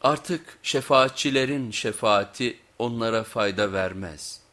Artık şefaatçilerin şefaati onlara fayda vermez.''